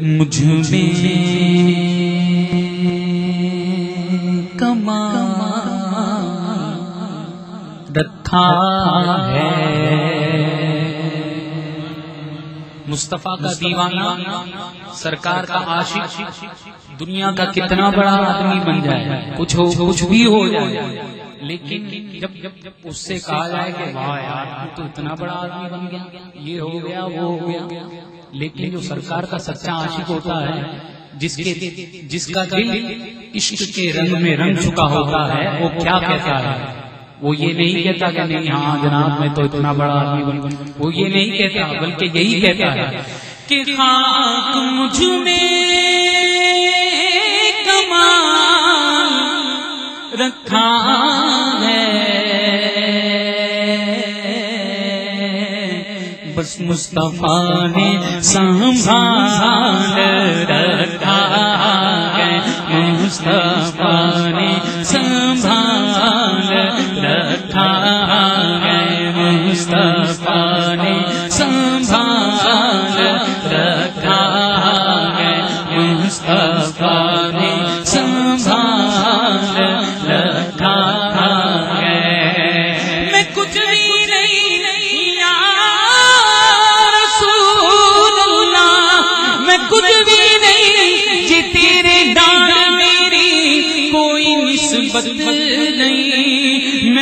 مجھ میں کما رکھا ہے۔ مصطفیٰ کا دیوانہ، سرکار کا عاشق۔ دنیا کا کتنا بڑا آدمی بن جائے۔ کچھ ہو، کچھ بھی ہو جائے۔ لیکن جب جب اس سے کہا جائے کہ واہ یار، تو اتنا بڑا آدمی بن گیا۔ یہ ہو گیا، وہ ہو گیا۔ لیکن جو سرکار کا سچا عاشق ہوتا ہے جس کے جس کا دل عشق کے رنگ میں رنگ چکا ہوتا ہے وہ کیا کہتا ہے؟ وہ یہ نہیں کہتا کہ نہیں ہاں جناب میں تو اتنا بڑا آدمی بن وہ یہ نہیں کہتا بلکہ یہی کہتا ہے کہ خاک مجھ میں کمال رکھا بس مصطفیٰ نے سنبھال رکھا ہے۔ مصطفیٰ نے سنبھال رکھا ہے۔ مصطفیٰ نے سنبھال رکھا ہے۔ مصطفیٰ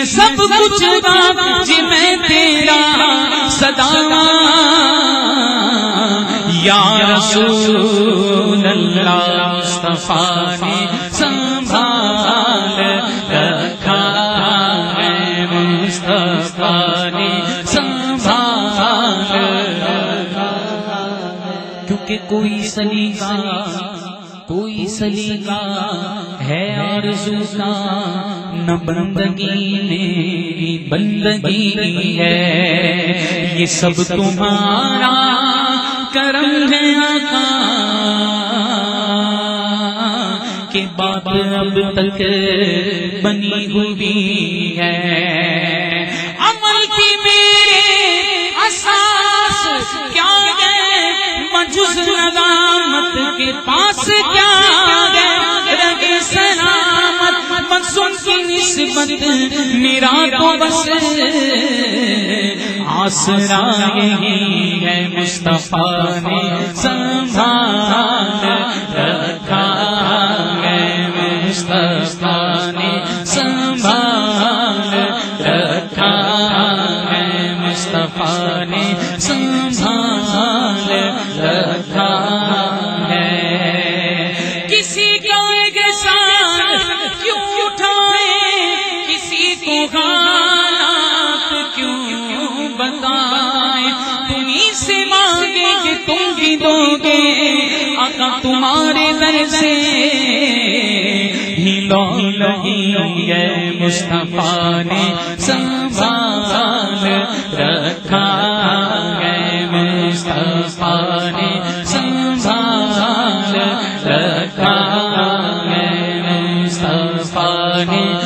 میں سب کچھ جی میں تیرا صدا یا رسول اللہ مصطفیٰ نے سنبھال رکھا ہے، مصطفیٰ نے سنبھال رکھا کیونکہ کوئی سلیقہ کوئی سلیقہ ہے اور کا بندگی میری بندگی ہے۔ یہ سب تمہارا کرم ہے آقا۔ کہ بات اب تک بنی ہوئی ہے۔ عمل کی میرے اساس کیا ہے؟ مجھز ندامت کے پاس کیا نسبت میرا تو بس آسرا یہی ہے مصطفیٰ نے سنبھال رکھا ہے مصطفیٰ نے سنبھال رکھا ہے مصطفیٰ نے سنبھال رکھا آپ کیوں تمہیں سے مانگے کہ تم بھی دو گے آقا تمہارے در سے ہلو نہیں ہے مصطفیٰ نے سنبھال رکھا ہے، مصطفیٰ نے سنبھال رکھا گئے مصطفیٰ نے